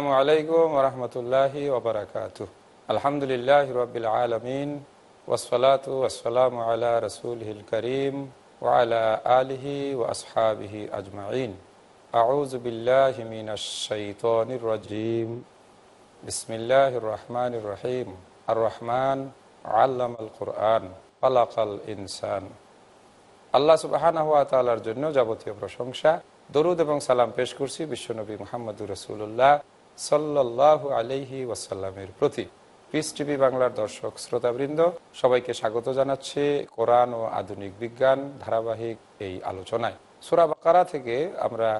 আসসালামু আলাইকুম রহমতুল্লাহি ওবরাকাত আলহামদুলিল্লাহ রবিল আলমিন ওসলাতু ওসালাম আলা রসুল করিম ওয়ালা আলিহি ও আসহাবিহি আজমাইন আউজ বিল্লাহমিন রাজিম বিসমিল্লাহ রহমান রহিম আর রহমান আল্লাম আল কোরআন আলাকাল ইনসান আল্লাহ সুবাহানা তালার জন্য যাবতীয় প্রশংসা দরুদ এবং সালাম পেশ করছি বিশ্বনবী মোহাম্মদুর রসুল্লাহ সাল্লাহ আলহি ওয়াসাল্লামের প্রতি। পিস টিভি বাংলার দর্শক, শ্রোতাবৃন্দ, সবাইকে স্বাগত জানাচ্ছে কোরআন ও আধুনিক বিজ্ঞান ধারাবাহিক এই আলোচনায়। সুরা বাকারা থেকে আমরা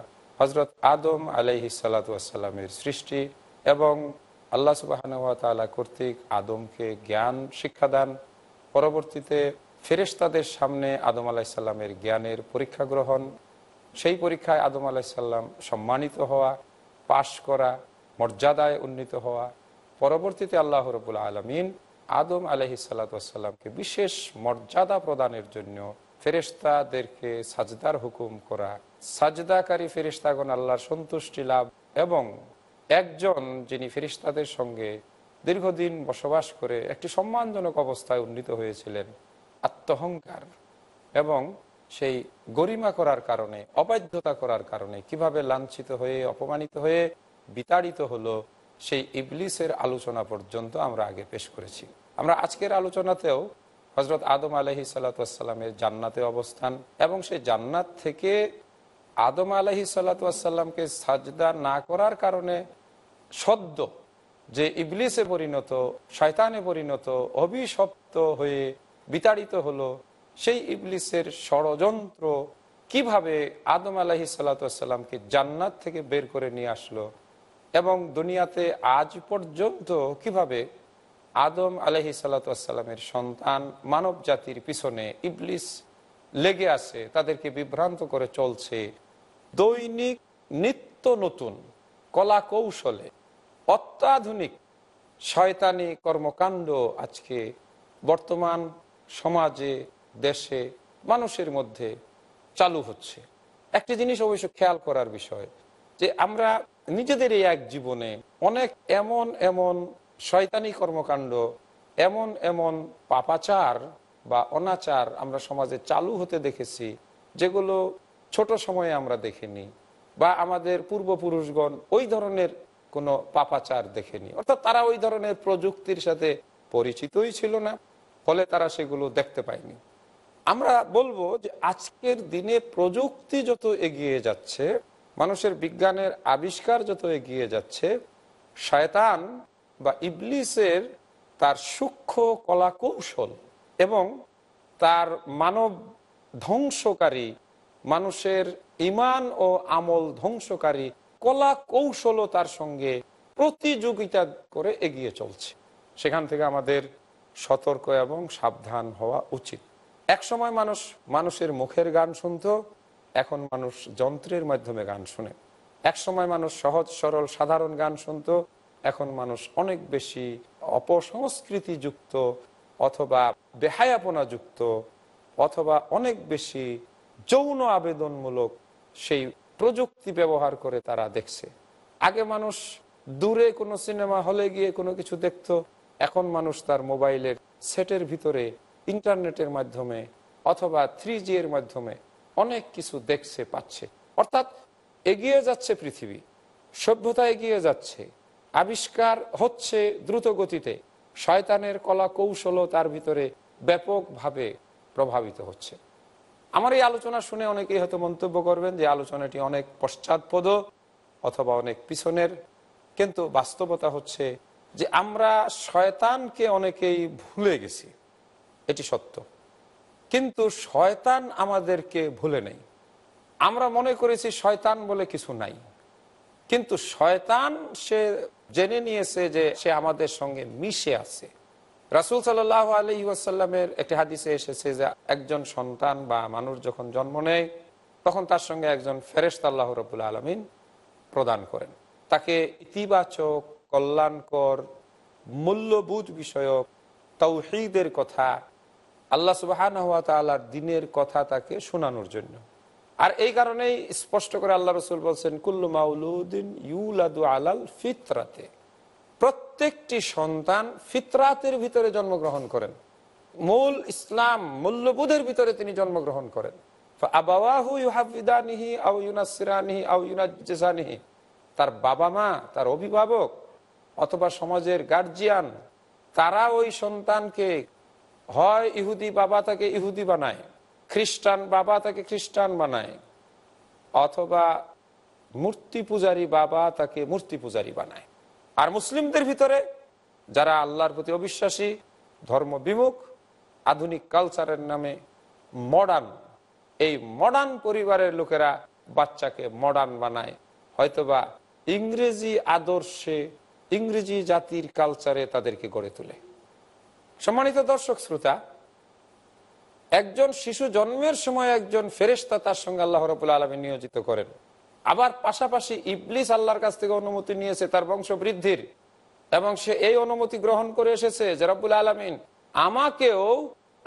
হজরত আদম আলাইহি সাল্লাতামের সৃষ্টি এবং আল্লাহ সুবাহানুয়াতালা কর্তৃক আদমকে জ্ঞান, শিক্ষাদান, পরবর্তীতে ফেরেশতাদের সামনে আদম আলাহিসাল্লামের জ্ঞানের পরীক্ষা গ্রহণ, সেই পরীক্ষায় আদম আলাহিসাল্লাম সম্মানিত হওয়া, পাশ করা মর্যাদায় উন্নীত হওয়া। পরবর্তীতে আল্লাহ রবুল আলমিন আদম আলহি সাল্লাতামকে বিশেষ মর্যাদা প্রদানের জন্য ফেরেস্তাদেরকে সাজদার হুকুম করা। সাজদাকারী ফেরিস্তাগণ আল্লাহর সন্তুষ্টি লাভ এবং একজন যিনি ফেরিস্তাদের সঙ্গে দীর্ঘদিন বসবাস করে একটি সম্মানজনক অবস্থায় উন্নীত হয়েছিলেন, আত্মহংকার এবং সেই গরিমা করার কারণে, অবাধ্যতা করার কারণে কীভাবে লাঞ্ছিত হয়ে, অপমানিত হয়ে বিতাড়িত হলো সেই ইবলিসের আলোচনা পর্যন্ত আমরা আগে পেশ করেছি। আমরা আজকের আলোচনাতেও হজরত আদম আলহি সাল্লাতামের জান্নাতে অবস্থান এবং সেই জান্নাত থেকে আদম আলহি সাল্লাতামকে সাজদা না করার কারণে সদ্য যে ইবলিসে পরিণত, শয়তানে পরিণত, অভিশপ্ত হয়ে বিতাড়িত হলো সেই ইবলিসের ষড়যন্ত্র কীভাবে আদম আলাহি সাল্লাতামকে জান্নাত থেকে বের করে নিয়ে আসলো এবং দুনিয়াতে আজ পর্যন্ত কীভাবে আদম আলহি সাল্লাতামের সন্তান মানব জাতির পিছনে ইবলিস লেগে আছে, তাদেরকে বিভ্রান্ত করে চলছে, দৈনিক নিত্য নতুন কলা কৌশলে অত্যাধুনিক শয়তানি কর্মকাণ্ড আজকে বর্তমান সমাজে, দেশে, মানুষের মধ্যে চালু হচ্ছে। একটি জিনিস অবশ্য খেয়াল করার বিষয় যে আমরা নিজেদের এই এক জীবনে অনেক এমন এমন শয়তানি কর্মকাণ্ড, এমন এমন পাপাচার বা অনাচার আমরা সমাজে চালু হতে দেখেছি, যেগুলো ছোট সময়ে আমরা দেখিনি বা আমাদের পূর্বপুরুষগণ ওই ধরনের কোনো পাপাচার দেখেনি। অর্থাৎ তারা ওই ধরনের প্রযুক্তির সাথে পরিচিতই ছিল না, ফলে তারা সেগুলো দেখতে পায়নি। আমরা বলব যে আজকের দিনে প্রযুক্তি যত এগিয়ে যাচ্ছে মানুষের বিজ্ঞানের আবিষ্কার যত এগিয়ে যাচ্ছে, শয়তান বা ইবলিসের তার সূক্ষ্ম কলা কৌশল এবং তার মানব ধ্বংসকারী, মানুষের ইমান ও আমল ধ্বংসকারী কলা কৌশলও তার সঙ্গে প্রতিযোগিতা করে এগিয়ে চলছে। সেখান থেকে আমাদের সতর্ক এবং সাবধান হওয়া উচিত। এক সময় মানুষ মানুষের মুখের গান শুনত এখন মানুষ যন্ত্রের মাধ্যমে গান শুনে। এক সময় মানুষ সহজ, সরল, সাধারণ গান শুনত, এখন মানুষ অনেক বেশি অপসংস্কৃতি যুক্ত অথবা বেহায়াপনা যুক্ত অথবা অনেক বেশি যৌন আবেদনমূলক সেই প্রযুক্তি ব্যবহার করে তারা দেখছে। আগে মানুষ দূরে কোনো সিনেমা হলে গিয়ে কোনো কিছু দেখত, এখন মানুষ তার মোবাইলের সেটের ভিতরে ইন্টারনেটের মাধ্যমে অথবা থ্রি এর মাধ্যমে অনেক কিছু দেখছে, পাচ্ছে। অর্থাৎ এগিয়ে যাচ্ছে পৃথিবী, সভ্যতা এগিয়ে যাচ্ছে, আবিষ্কার হচ্ছে দ্রুত গতিতে, শয়তানের কলা কৌশলও তার ভিতরে ব্যাপকভাবে প্রভাবিত হচ্ছে। আমার এই আলোচনা শুনে অনেকেই হয়তো মন্তব্য করবেন যে আলোচনাটি অনেক পশ্চাৎপদ অথবা অনেক পিছনের, কিন্তু বাস্তবতা হচ্ছে যে আমরা শয়তানকে অনেকেই ভুলে গেছি। এটি সত্য। কিন্তু শয়তান আমাদেরকে ভুলে নেই। আমরা মনে করেছি শয়তান বলে কিছু নাই। কিন্তু শয়তান সে জেনে নিয়েছে যে সে আমাদের সঙ্গে মিশে আছে। রাসুল সাল আলহি ওয়াসাল্লামের একটি হাদিসে এসেছে যে একজন সন্তান বা মানুষ যখন জন্ম নেয়, তখন তার সঙ্গে একজন ফেরেস্ত আল্লাহ রবুল্লা আলমিন প্রদান করেন। তাকে ইতিবাচক, কল্যাণকর, মূল্যবোধ বিষয়ক, তৌহিদের কথা আল্লাহ সুবাহান হাত তালার দিনের কথা তাকে শোনানোর জন্য। আর এই কারণেই স্পষ্ট করে আল্লাহ রসুল বলছেন, কুল্লু মাউলুদ্দিন ইউলাদু আলাল ফিতরাতে। প্রত্যেকটি সন্তান ফিতরাতের ভিতরে জন্মগ্রহণ করেন। মূল ইসলাম মূল্যবোধের ভিতরে তিনি জন্মগ্রহণ করেন। তার বাবা মা, তার অভিভাবক অথবা সমাজের গার্জিয়ান তারা ওই সন্তানকে হয় ইহুদি বাবা তাকে ইহুদি বানায়, খ্রিস্টান বাবা তাকে খ্রিস্টান বানায়, অথবা মূর্তি পূজারী বাবা তাকে মূর্তি পূজারী বানায়। আর মুসলিমদের ভিতরে যারা আল্লাহর প্রতি অবিশ্বাসী, ধর্ম বিমুখ, আধুনিক কালচারের নামে মডার্ন এই মডার্ন পরিবারের লোকেরা বাচ্চাকে মডার্ন বানায়। হয়তোবা ইংরেজি আদর্শে ইংরেজি জাতির কালচারে তাদেরকে গড়ে তোলে। সম্মানিত দর্শক শ্রোতা, একজন শিশু জন্মের সময় একজন ফেরেস্তা তার সঙ্গে আল্লাহ রবুল্লা আলমী নিয়োজিত করেন। আবার পাশাপাশি ইবলিস আল্লাহর কাছ থেকে অনুমতি নিয়েছে তার বংশ বৃদ্ধির এবং সে এই অনুমতি গ্রহণ করে এসেছে যে রব্বুল আলমিন আমাকেও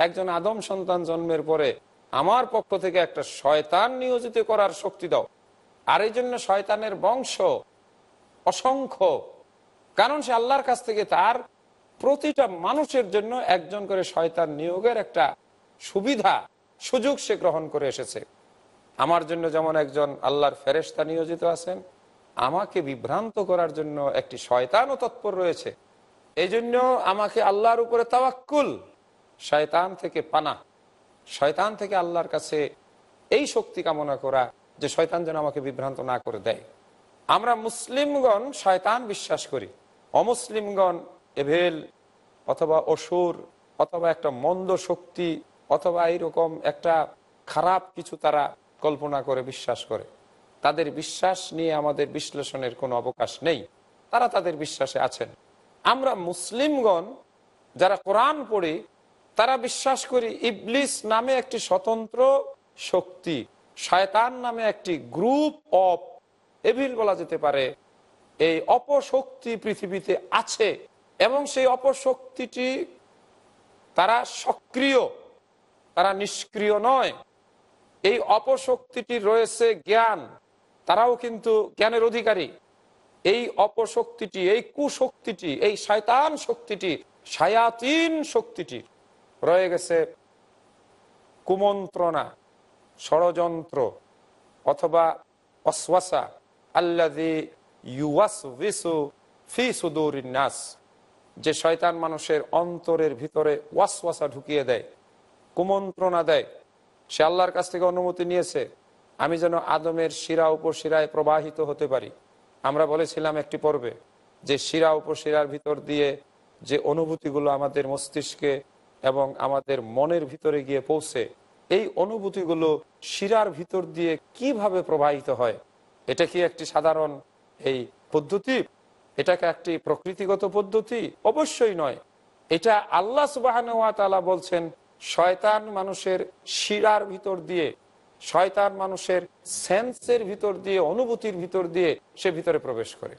একজন আদম সন্তান জন্মের পরে আমার পক্ষ থেকে একটা শয়তান নিয়োজিত করার শক্তি দাও। আর এই জন্য শয়তানের বংশ অসংখ্য। কারণ সে আল্লাহর কাছ থেকে তার প্রতিটা মানুষের জন্য একজন করে শয়তান নিয়োগের একটা সুবিধা, সুযোগ সে গ্রহণ করে এসেছে। আমার জন্য যেমন একজন আল্লাহর ফেরেস্তা নিয়োজিত আছেন, আমাকে বিভ্রান্ত করার জন্য একটি শয়তানও তৎপর রয়েছে। এই জন্য আমাকে আল্লাহর উপরে তাওয়াক্কুল। শয়তান থেকে পানা। শয়তান থেকে আল্লাহর কাছে এই শক্তি কামনা করা যে শয়তান যেন আমাকে বিভ্রান্ত না করে দেয়। আমরা মুসলিমগণ শয়তান বিশ্বাস করি। অমুসলিমগণ এভেল অথবা অসুর অথবা একটা মন্দ শক্তি অথবা এইরকম একটা খারাপ কিছু তারা কল্পনা করে, বিশ্বাস করে। তাদের বিশ্বাস নিয়ে আমাদের বিশ্লেষণের কোনো অবকাশ নেই। তারা তাদের বিশ্বাসে আছেন। আমরা মুসলিমগণ যারা কোরআন পড়ি, তারা বিশ্বাস করি ইবলিস নামে একটি স্বতন্ত্র শক্তি, শয়তান নামে একটি গ্রুপ অফ এভিল বলা যেতে পারে। এই অপশক্তি পৃথিবীতে আছে। এবং সেই অপশক্তিটি তারা সক্রিয়, তারা নিষ্ক্রিয় নয়। এই অপশক্তিটি রয়েছে জ্ঞান। তারাও কিন্তু জ্ঞানের অধিকারী। এই অপশক্তিটি এই কুশক্তিটি, এই শয়তান শক্তিটি সায়াতিন শক্তিটি রয়ে গেছে কুমন্ত্রণা, ষড়যন্ত্র অথবা অশ্বাসা আল্লাদি বিসু ফি সুদুর নাস। যে শয়তান মানুষের অন্তরের ভিতরে ওয়াসওয়াসা ঢুকিয়ে দেয়, কুমন্ত্রণা দেয়, সে আল্লাহর কাছ থেকে অনুমতি নিয়েছে, আমি যেন আদমের শিরা উপশিরায় প্রবাহিত হতে পারি। আমরা বলেছিলাম একটি পর্বে যে শিরা উপশিরার ভিতর দিয়ে যে অনুভূতিগুলো আমাদের মস্তিষ্কে এবং আমাদের মনের ভিতরে গিয়ে পৌঁছে, এই অনুভূতিগুলো শিরার ভিতর দিয়ে কীভাবে প্রবাহিত হয়, এটা কি একটি সাধারণ এই পদ্ধতি? এটাকে একটি প্রকৃতিগত পদ্ধতি? অবশ্যই নয়। এটা আল্লাহ সুবাহ বলছেন, শয়তান মানুষের শিরার ভিতর দিয়ে, শয়তান মানুষের সেন্সের ভিতর দিয়ে, অনুভূতির ভিতর দিয়ে সে ভিতরে প্রবেশ করে।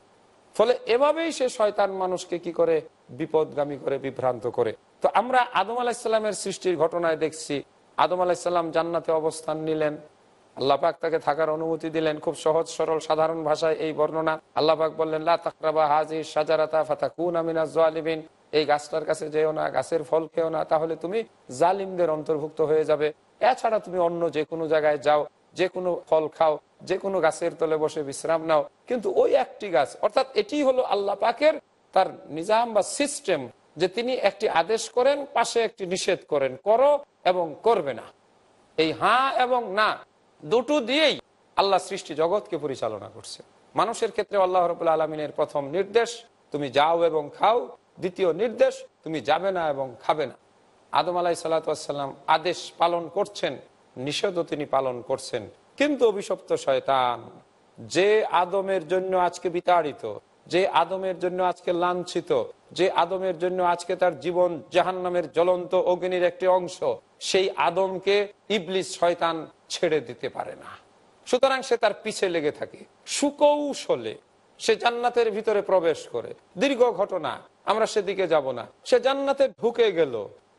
ফলে এভাবেই সে শয়তান মানুষকে কি করে? বিপদগামী করে, বিভ্রান্ত করে। তো আমরা আদম আলাহিসাল্লামের সৃষ্টির ঘটনায় দেখছি, আদম আলাহিসাল্লাম জান্নাতে অবস্থান নিলেন। আল্লাপাক তাকে থাকার অনুমতি দিলেন খুব সহজ, সরল, সাধারণ ভাষায় এই বর্ণনা। আল্লাপাক বললেন, লা তাকরাবা হাজি সাজারাতা ফাতা কুন আমিনা জালিবিন এই গাছটার কাছে যেও না, গাছের ফল খেও না, তাহলে তুমি জালিমদের অন্তর্ভুক্ত হয়ে যাবে। এছাড়া তুমি অন্য যে কোনো জায়গায় যাও যে কোনো ফল খাও যে কোনো গাছের তলে বসে বিশ্রাম নাও। কিন্তু ওই একটি গাছ, অর্থাৎ এটি হলো আল্লাহ পাকের তার নিজাম বা সিস্টেম যে তিনি একটি আদেশ করেন, পাশে একটি নিষেধ করেন। করো এবং করবে না। এই হ্যাঁ এবং না দুটো দিয়েই আল্লাহ সৃষ্টি জগৎকে পরিচালনা করছে। মানুষের ক্ষেত্রে আল্লাহ রবুল্লা আলমিনের প্রথম নির্দেশ, তুমি যাও এবং খাও। দ্বিতীয় নির্দেশ, তুমি যাবে না এবং খাবে না। আদম আলাহি সাল্লাতাম আদেশ পালন করছেন, নিষেধও তিনি পালন করছেন। কিন্তু অভিশপ্ত শয়তান, যে আদমের জন্য আজকে বিতাড়িত, যে আদমের জন্য আজকে লাঞ্ছিত, যে আদমের জন্য আজকে তার জীবন জাহান্নামের জ্বলন্ত অগ্নির একটি অংশ, সেই আদমকে ইবলিস শয়তান ছেড়ে দিতে পারে না। সুতরাং সে তার পিছে লেগে থাকে। সুকৌশলে সে জান্নাতের ভিতরে প্রবেশ করে। দীর্ঘ ঘটনা, আমরা সেদিকে যাব না। সে জান্নাতে ঢুকে গেল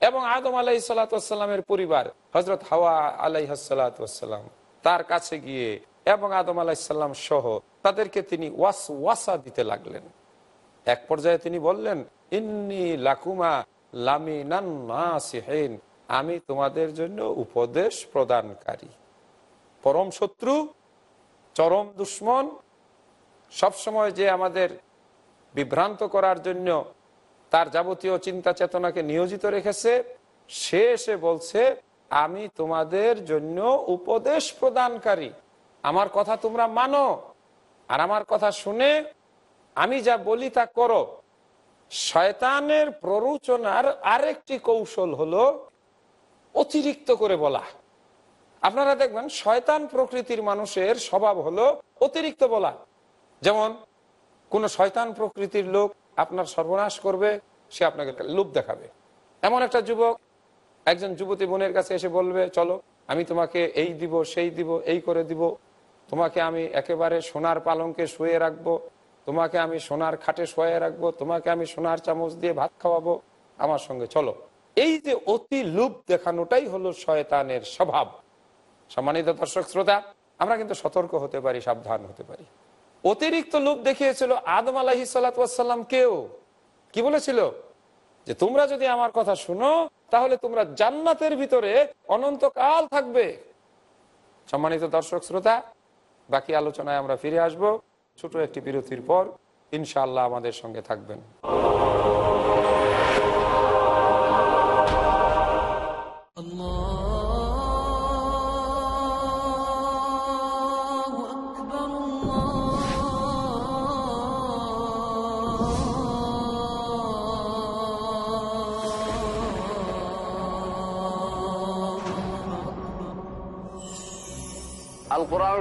এবং আদম আলাই সালাতামের পরিবার হজরত হাওয়া আলাইহাসালাম তার কাছে গিয়ে এবং আদম আলাইসাল্লাম সহ তাদেরকে তিনি ওয়াস ওয়াসা দিতে লাগলেন। এক পর্যায়ে তিনি বললেন, ইন্নি লাকুমা লামিনান আমি তোমাদের জন্য উপদেশ প্রদানকারী। পরম শত্রু, চরম দুশ্মন, সবসময় যে আমাদের বিভ্রান্ত করার জন্য তার যাবতীয় চিন্তা চেতনাকে নিয়োজিত রেখেছে, সে এসে বলছে, আমি তোমাদের জন্য উপদেশ প্রদানকারী। আমার কথা তোমরা মানো আর আমার কথা শুনে আমি যা বলি তা করো। শয়তানের প্ররোচনার আরেকটি কৌশল হলো অতিরিক্ত করে বলা। আপনারা দেখবেন শয়তান প্রকৃতির মানুষের স্বভাব হলো অতিরিক্ত বলা। যেমন, কোন শয়তান প্রকৃতির লোক আপনার সর্বনাশ করবে, সে আপনাকে লোভ দেখাবে। এমন একটা যুবক, একজন যুবতী বোনের কাছে এসে বলবে, চলো, আমি তোমাকে এই দিব, সেই দিব, এই করে দিব। তোমাকে আমি একেবারে সোনার পালঙ্কে শুয়ে রাখব। তোমাকে আমি সোনার খাটে শুয়ে রাখব। তোমাকে আমি সোনার চামচ দিয়ে ভাত খাওয়াবো। আমার সঙ্গে চলো। এই যে অতি লোভ দেখানোটাই হলো শয়তানের স্বভাব। সম্মানিত দর্শক শ্রোতা, আমরা কিন্তু সতর্ক হতে পারি, সাবধান হতে পারি। অতিরিক্ত লোভ দেখিয়েছিল আদম আলাহি সাল্লাম কেউ? কি বলেছিল? যে তোমরা যদি আমার কথা শুনো, তাহলে তোমরা জান্নাতের ভিতরে অনন্তকাল থাকবে। সম্মানিত দর্শক শ্রোতা, বাকি আলোচনায় আমরা ফিরে আসব। ছোট একটি বিরতির পর ইনশাআল্লাহ আমাদের সঙ্গে থাকবেন।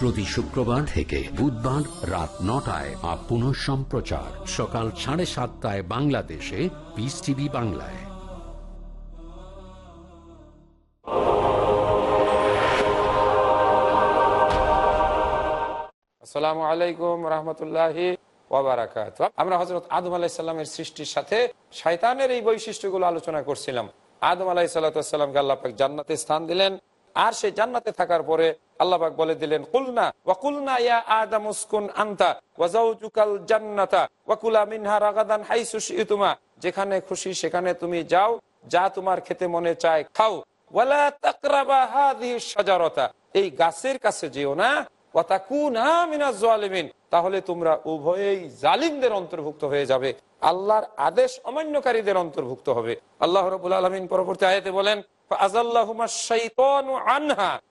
প্রতি শুক্রবার থেকে বুধবার রাত নটায় বা পুনঃ সম্প্রচার। সকাল সাড়ে সাতটায় বাংলাদেশে পিস টিভি বাংলায়। আসসালামু আলাইকুম রহমতুল্লাহি আমরা হজরত আদম আলাহিসাল্লামের সৃষ্টির সাথে শয়তানের এই বৈশিষ্ট্যগুলো আলোচনা করছিলাম। আদম আলাহি সাল্লাতামকে আল্লাপাক জান্নাতে স্থান দিলেন। আর সেই জান্নাতে থাকার পরে আল্লাহবাক বলে দিলেন, কুলনা ওয়াকুলনা ইয়া আদম উসকুন আন্তা ওয়াজাউজুকাল জান্নাতা ওয়াকুলা মিনহা রাগাদান যেখানে খুশি সেখানে তুমি যাও, যা তোমার খেতে মনে চায় খাও। ওয়ালা তাকরাবা হাযিহি শাজারাতা, এই গাছের কাছে যেও না তাহলে তোমরা উভয়েই জালিমদের অন্তর্ভুক্ত হয়ে যাবে। আল্লাহর আদেশ অমান্যকারীদের অন্তর্ভুক্ত হবে। আল্লাহ রবুল আলমিন পরবর্তী আয়াতে বলেন আনহা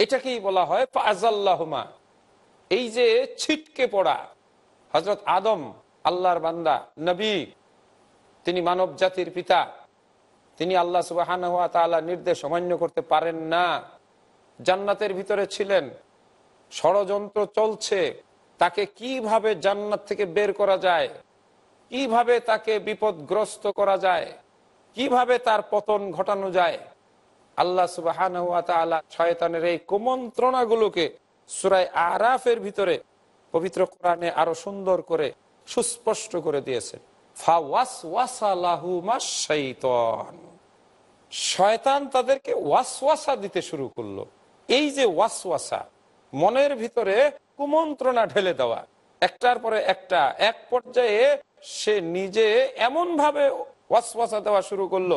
এটাকেই বলা হয় ফাজাল্লাহমা এই যে ছিটকে পড়া হজরত আদম, আল্লাহর বান্দা, নবী, তিনি মানব জাতির পিতা, তিনি আল্লাহ সুবাহ নির্দেশ অমান্য করতে পারেন না। জান্নাতের ভিতরে ছিলেন, ষড়যন্ত্র চলছে, তাকে কীভাবে জান্নাত থেকে বের করা যায়, কীভাবে তাকে বিপদগ্রস্ত করা যায়, কীভাবে তার পতন ঘটানো যায় আল্লাহ সুবাহ শয়তানের এই কুমন্ত্রণাগুলোকে সুরাই আরাফের ভিতরে পবিত্র কোরআনে আরও সুন্দর করে, সুস্পষ্ট করে দিয়েছে। শয়তান তাদেরকে ওয়াসওয়াসা দিতে শুরু করল। এই যে ওয়াসওয়াসা, মনের ভিতরে কুমন্ত্রণা ঢেলে দেওয়া, একটার পরে একটা, এক পর্যায়ে সে নিজে এমন ভাবে ওয়াসওয়াসা দেওয়া শুরু করল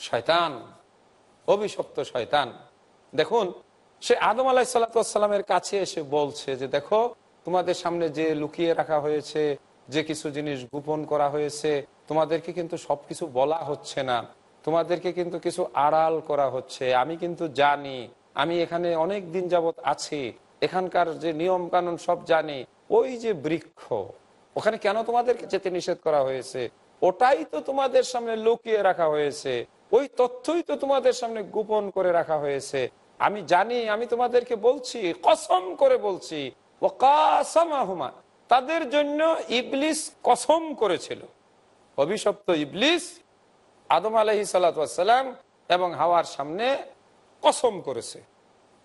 শয়তান অভিশপ্ত শয়তান। দেখুন সে আদম আলাহিসামের কাছে এসে বলছে যে দেখো তোমাদের সামনে যে লুকিয়ে রাখা হয়েছে, যে কিছু জিনিস গোপন করা হয়েছে, তোমাদেরকে কিন্তু সবকিছু বলা হচ্ছে না। তোমাদেরকে কিন্তু কিছু আড়াল করা হচ্ছে। আমি কিন্তু জানি, আমি এখানে অনেক দিন যাবত আছি। এখানকার যে নিয়ম কানুন সব জানি। ওই যে বৃক্ষ, ওখানে কেন তোমাদেরকে যেতে নিষেধ করা হয়েছে? ওটাই তো তোমাদের সামনে লুকিয়ে রাখা হয়েছে। ওই তথ্যই তো তোমাদের সামনে গোপন করে রাখা হয়েছে। আমি জানি, আমি তোমাদেরকে বলছি, কসম করে বলছি। ও কাসামাহুমা তাদের জন্য ইবলিস কসম করেছিল। অভিশপ্ত ইবলিস আদম আলহি সাল্লাম এবং হাওয়ার সামনে কসম করেছে।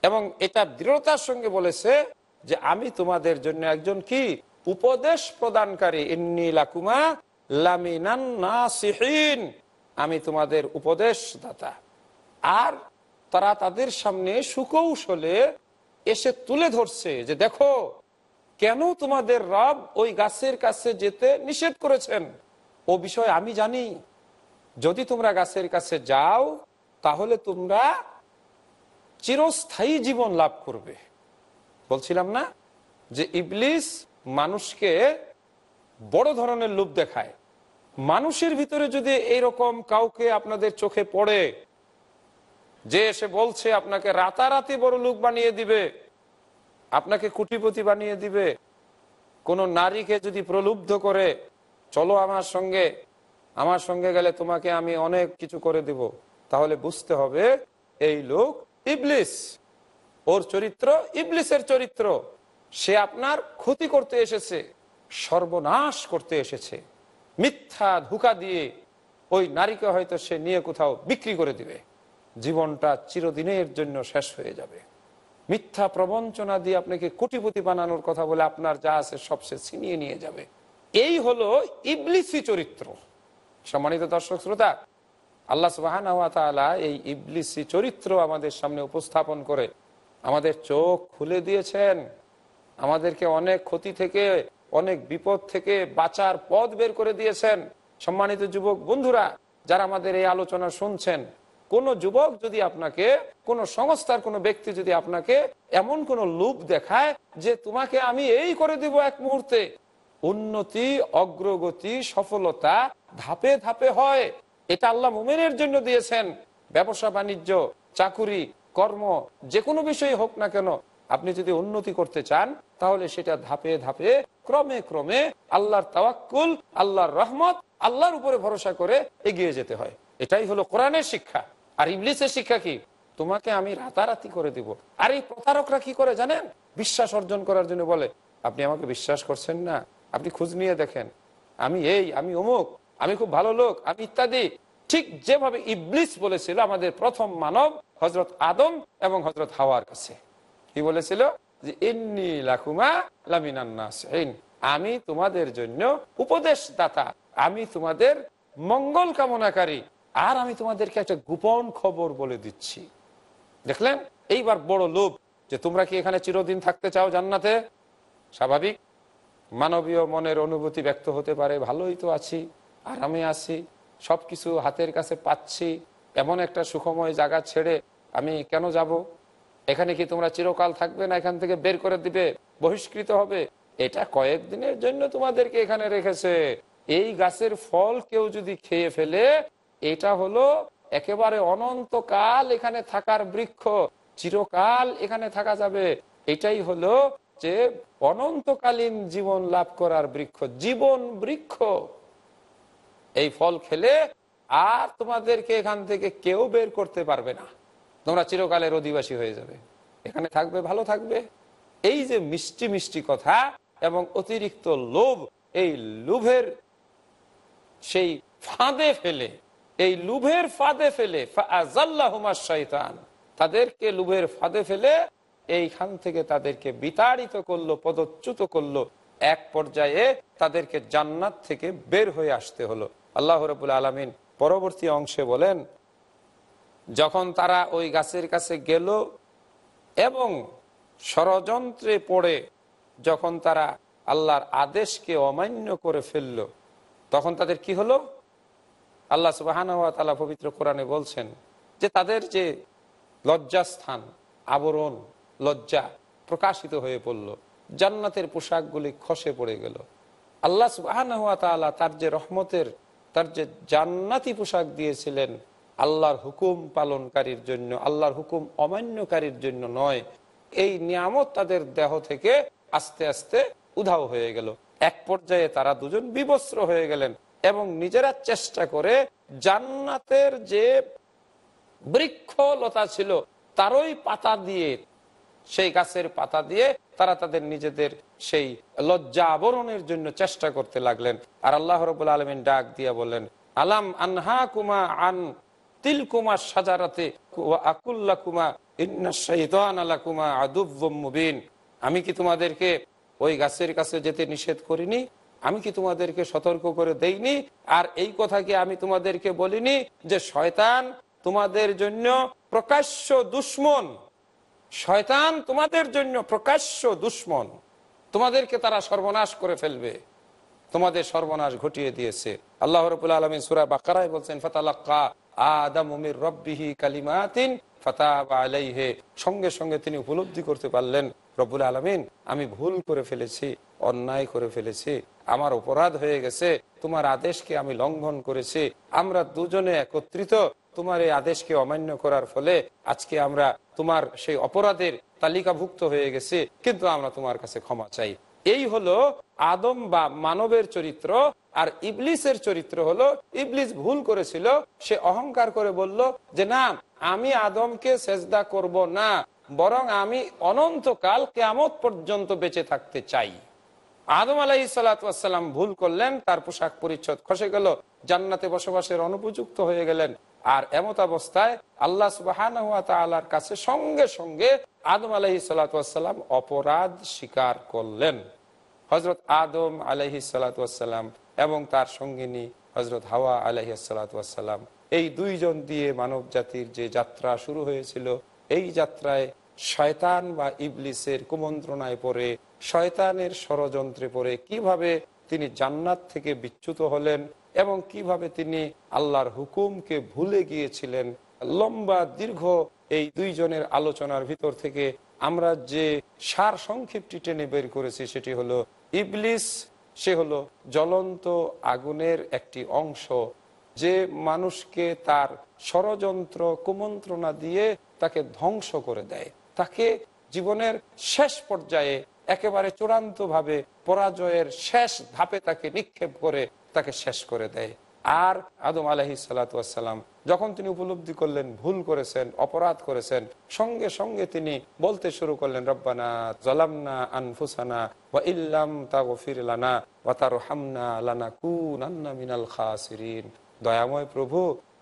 এবং এটা দৃঢ়তার সঙ্গে বলেছে যে, আমি তোমাদের জন্য একজন কি? উপদেশ প্রদানকারী। ইন্নি লাকুমা লামিনান আমি তোমাদের উপদেশ দাতা আর তারা তাদের সামনে সুকৌশলে এসে তুলে ধরছে যে দেখো, কেন তোমাদের রব ওই গাছের কাছে যেতে নিষেধ করেছেন? ও বিষয় আমি জানি। যদি তোমরা গাছের কাছে যাও, তাহলে তোমরা চিরস্থায়ী জীবন লাভ করবে। বলছিলাম না যে ইবলিস মানুষকে বড় ধরনের লোভ দেখায়। মানুষের ভিতরে যদি এইরকম কাউকে আপনাদের চোখে পড়ে যে এসে বলছে আপনাকে রাতারাতি বড় লোক বানিয়ে দিবে, আপনাকে কুটিপতি বানিয়ে দিবে, কোন নারীকে যদি প্রলুব্ধ করে, চলো আমার সঙ্গে আমার সঙ্গে গেলে তোমাকে আমি অনেক কিছু করে দিব। তাহলে বুঝতে হবে এই লোক ইবলিস, ওর চরিত্র ইবলিসের চরিত্র। সে আপনার ক্ষতি করতে এসেছে, সর্বনাশ করতে এসেছে। মিথ্যা ধোকা দিয়ে ওই নারীকে হয়তো সে নিয়ে কোথাও বিক্রি করে দিবে। জীবনটা চিরদিনের জন্য শেষ হয়ে যাবে। মিথ্যা প্রবঞ্চনা দিয়ে আপনাকে কোটিপতি বানানোর কথা বলে আপনার যা আছে সব সে ছিনিয়ে নিয়ে যাবে। এই হলো ইবলিসি চরিত্র। সম্মানিত দর্শক শ্রোতা, আল্লাহ সুবাহান এই ইবলিসি চরিত্র আমাদের সামনে উপস্থাপন করে আমাদের চোখ খুলে দিয়েছেন। আমাদেরকে অনেক ক্ষতি থেকে, অনেক বিপদ থেকে বাঁচার পথ বের করে দিয়েছেন। সম্মানিত যুবক বন্ধুরা, যারা আমাদের এই আলোচনা শুনছেন কোন যুবক যদি আপনাকে, কোন সংস্থার কোন ব্যক্তি যদি আপনাকে এমন কোন লুপ দেখায় যে তোমাকে আমি এই করে দিব এক মুহূর্তে, উন্নতি, অগ্রগতি, সফলতা ধাপে ধাপে হয়। এটা আল্লাহ মুমেনের জন্য দিয়েছেন। ব্যবসা, বাণিজ্য, চাকুরি, কর্ম, যে কোনো বিষয় হোক না কেন, আপনি যদি উন্নতি করতে চান, তাহলে সেটা ধাপে ধাপে, ক্রমে ক্রমে আল্লাহর তাওয়াক্কুল, আল্লাহর রহমত, আল্লাহর উপরে ভরসা করে এগিয়ে যেতে হয়। এটাই হলো কোরআনের শিক্ষা। আর ইবলিসের শিক্ষা কি? তোমাকে আমি রাতারাতি করে দিব। আর এই প্রতারকরা কি করে জানেন? বিশ্বাস অর্জন করার জন্য বলে, আপনি আমাকে বিশ্বাস করছেন না। আপনি খোঁজ নিয়ে দেখেন। আমি এই, আমি অমুক, আমি খুব ভালো লোক, আমি ইত্যাদি। ঠিক যেভাবে ইবলিস বলেছিল আমাদের প্রথম মানব হজরত আদম এবং হজরত হাওয়ার কাছে। কি বলেছিল? যে, ইন্নি লাকুমা আমি তোমাদের জন্য উপদেশদাতা। আমি তোমাদের মঙ্গল কামনাকারী। আর আমি তোমাদেরকে একটা গোপন খবর বলে দিচ্ছি। দেখলেন? এইবার বড় লোভ যে তোমরা কি এখানে চিরদিন থাকতে চাও জান্নাতে? স্বাভাবিক। মানবীয় মনের অনুভূতি ব্যক্ত হতে পারে, ভালোই তো আছি, আরামে আছি সব কিছু হাতের কাছে পাচ্ছি, এমন একটা সুখময় জায়গা ছেড়ে আমি কেন যাব? এখানে কি তোমরা চিরকাল থাকবে না এখান থেকে বের করে দিবে, বহিষ্কৃত হবে? এটা কয়েকদিনের জন্য তোমাদেরকে এখানে রেখেছে। এই গাছের ফল কেউ যদি খেয়ে ফেলে এটা হলো একেবারে অনন্তকাল এখানে থাকার বৃক্ষ, চিরকাল এখানে থাকা যাবে। এটাই হলো যে অনন্তকালীন জীবন লাভ করার বৃক্ষ, জীবন বৃক্ষ। এই ফল খেলে আর তোমাদেরকে এখান থেকে কেউ বের করতে পারবে না। তোমরা চিরকালের অধিবাসী হয়ে যাবে। এখানে থাকবে, ভালো থাকবে। এই যে মিষ্টি মিষ্টি কথা এবং অতিরিক্ত লোভ, এই লোভের সেই ফাঁদে ফেলে এই লুভের ফাঁদে ফেলে শয়তান তাদেরকে লুভের ফাঁদে ফেলে এইখান থেকে তাদেরকে বিতাড়িত করল, পদচ্যুত করল। এক পর্যায়ে তাদেরকে জান্নাত থেকে বের হয়ে আসতে হলো। আল্লাহ রবুল আলমিন পরবর্তী অংশে বলেন, যখন তারা ওই গাছের কাছে গেল এবং ষড়যন্ত্রে পড়ে যখন তারা আল্লাহর আদেশকে অমান্য করে ফেলল, তখন তাদের কি হলো? আল্লাহ সুবাহান তালা পবিত্র কোরআনে বলছেন যে তাদের যে লজ্জাস্থান, আবরণ, লজ্জা প্রকাশিত হয়ে পড়ল, জান্নাতের পোশাকগুলি খসে পড়ে গেল। আল্লাহ সুবাহান তালা তার যে রহমতের, তার যে জান্নাতি পোশাক দিয়েছিলেন, আল্লাহর হুকুম পালনকারীর জন্য, আল্লাহর হুকুম অমান্যকারীর জন্য নয়, এই নিয়ামত তাদের দেহ থেকে আস্তে আস্তে উধাও হয়ে গেল। এক পর্যায়ে তারা দুজন বিবস্ত্র হয়ে গেলেন। এবং নিজেরা চেষ্টা করে জান্নাতের যে বৃক্ষলতা ছিল, তারই পাতা দিয়ে, সেই গাছের পাতা দিয়ে তারা তাদের নিজেদের সেই লজ্জা আবরণের জন্য চেষ্টা করতে লাগলেন। আর আল্লাহ রবুল আলমিন ডাক দিয়া বললেন, আলাম আনহা কুমা আন তিল কুমার সাজারাতে আকুল্লা কুমা ইন্না আমি কি তোমাদেরকে ওই গাছের কাছে যেতে নিষেধ করিনি? আমি কি তোমাদেরকে সতর্ক করে দেইনি? আর এই কথা কি আমি তোমাদেরকে বলিনি? যে শয়তান তোমাদের জন্য প্রকাশ্য দুশ্মন। শয়তান তোমাদের জন্য প্রকাশ্য দুশ্মন। তোমাদেরকে তারা সর্বনাশ করে ফেলবে। তোমাদের সর্বনাশ ঘটিয়ে দিয়েছে। আল্লাহ রবুল আলমী সুরা বাকারায় বলছেন, ফতালাক্কা আদম উমির রব্বিহি কালিমাতিন ফতাব সঙ্গে সঙ্গে তিনি উপলব্ধি করতে পারলেন, রব্বুল আলমিন, আমি ভুল করে ফেলেছি, অন্যায় করে ফেলেছি। আমার অপরাধ হয়ে গেছে, তোমার আদেশকে আমি লঙ্ঘন করেছি, আমরা দুজনে একত্রিত তোমার এই আদেশকে অমান্য করার ফলে আজকে আমরা তোমার সেই অপরাধের তালিকাভুক্ত হয়ে গেছি, কিন্তু আমরা তোমার কাছে ক্ষমা চাই। এই হলো আদম বা মানবের চরিত্র, আর ইবলিসের চরিত্র হলো, ইবলিস ভুল করেছিল, সে অহংকার করে বলল যে না, আমি আদমকে সেজদা করব না, বরং আমি অনন্তকাল কেমত পর্যন্ত বেঁচে থাকতে চাই। আদম আলাই সালাতাম ভুল করলেন, তার পোশাক পরিচ্ছদ খসে গেল, জান্নাতে বসবাসের অনুপযুক্ত হয়ে গেলেন। আর এমত অবস্থায় আল্লাহ সুবাহর কাছে সঙ্গে সঙ্গে আদম আলহি সালাতাম অপরাধ স্বীকার করলেন। হজরত আদম আলহি সালাতাম এবং তার সঙ্গিনী হজরত হাওয়া আলহি সালাতাম এই দুইজন দিয়ে মানব জাতির যে যাত্রা শুরু হয়েছিল, এই যাত্রায় শয়তান বা ইবলিসের কুমন্ত্রণায় পড়ে শয়তানের ষড়যন্ত্রে পড়ে কীভাবে তিনি জান্নাত থেকে বিচ্যুত হলেন এবং কীভাবে তিনি আল্লাহর হুকুমকে ভুলে গিয়েছিলেন। লম্বা, দীর্ঘ এই দুইজনের আলোচনার ভিতর থেকে আমরা যে সার সংক্ষিপ্তটি টেনে বের করেছি সেটি হলো ইবলিস, সে হলো জ্বলন্ত আগুনের একটি অংশ। যে মানুষকে তার ষড়যন্ত্র, কুমন্ত্রণা দিয়ে তাকে ধ্বংস করে দেয়। তাকে জীবনের শেষ পর্যায়ে একেবারে চূড়ান্ত ভাবে পরাজয়ের শেষ ধাপে তাকে নিক্ষেপ করে তাকে শেষ করে দেয়। আর আদম আলহি সালাতাম যখন তিনি উপলব্ধি করলেন, ভুল করেছেন, অপরাধ করেছেন, সঙ্গে সঙ্গে তিনি বলতে শুরু করলেন, রব্বানা জলামনা আনফুসানা ওয়া ইল্লাম তাগফির লানা ওয়া তারহামনা লানাকুনান্না মিনাল খাসিরিন। দয়াময় প্রভু,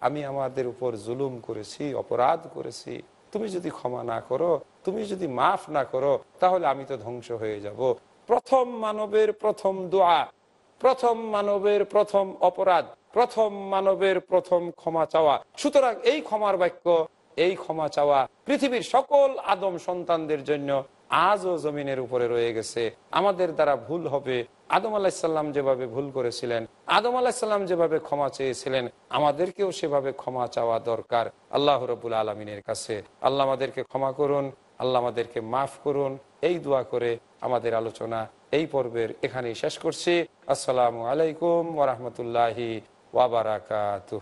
আমি আমাদের উপর জুলুম করেছি, অপরাধ করেছি। তুমি যদি ক্ষমা না করো তুমি যদি মাফ না করো, তাহলে আমি তো ধ্বংস হয়ে যাব। প্রথম মানবের প্রথম দোয়া, প্রথম মানবের প্রথম অপরাধ, প্রথম মানবের প্রথম ক্ষমা চাওয়া। সুতরাং এই ক্ষমার বাক্য, এই ক্ষমা চাওয়া পৃথিবীর সকল আদম সন্তানদের জন্য আজও জমিনের উপরে রয়ে গেছে। আমাদের দ্বারা ভুল হবে। আদম আলাহিসাল্লাম যেভাবে ভুল করেছিলেন, আদম আলাহিসাল্লাম যেভাবে ক্ষমা চেয়েছিলেন, আমাদেরকেও সেভাবে ক্ষমা চাওয়া দরকার আল্লাহ রবুল আলমিনের কাছে। আল্লাহ আমাদেরকে ক্ষমা করুন আল্লাহ আমাদেরকে মাফ করুন। এই দোয়া করে আমাদের আলোচনা এই পর্বের এখানেই শেষ করছি। আসসালামু আলাইকুম ওরহমতুল্লাহি ওয়াবারাকাতুহ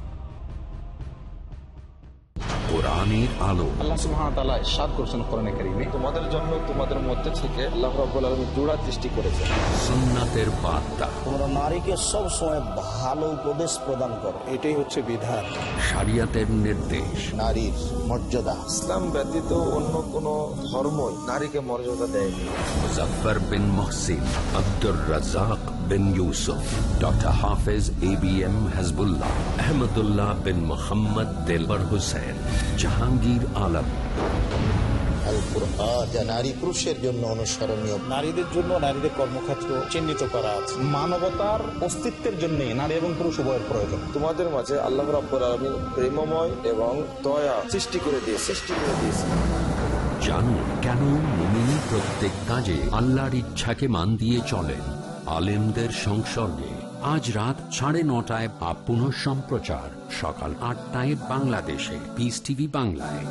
কোরআনের আলো। আল্লাহ সুহামতাল্লাহ সাদ করছেন কোরআনে কারিমে। তোমাদের জন্য তোমাদের মধ্যে থেকে আল্লাহ রাব্বুল আলামিন জোড়া সৃষ্টি করেছেন। সুন্নাতের বার্তা। তোমরা নারীকে সব সময় ভালো উপদেশ প্রদান করো। এটাই হচ্ছে বিধান। শরিয়াতের নির্দেশ। নারীর মর্যাদা। ইসলাম ব্যতীত অন্য কোন ধর্মই নারীকে মর্যাদা দেয়নি। Muzaffar bin Mohsin Abdur Razzaq bin Yusuf doctor Hafez A B M Hizbullah Ahmadullah bin Mohammad Delwar Hussain. Jahangir Alam. Al Quran যা নারী পুরুষের জন্য অনুসরণীয়। নারীদের জন্য নারীদের কর্মক্ষেত্র চিহ্নিত করা আছে। মানবতার অস্তিত্বের জন্য নারী এবং পুরুষ উভয়ের প্রয়োজন। তোমাদের মাঝে আল্লাহ রাব্বুল আলামিন প্রেমময় এবং দয়া সৃষ্টি করে দিয়ে সৃষ্টি করে দিয়েছে। জানুন কেন মুমিন প্রত্যেক কাজে আল্লাহর ইচ্ছাকে মান দিয়ে চলেন? আলেমদের সংসর্গে আজ রাত সাড়ে নটায় বা সম্প্রচার সকাল আটটায় বাংলাদেশে পিস টিভি বাংলায়।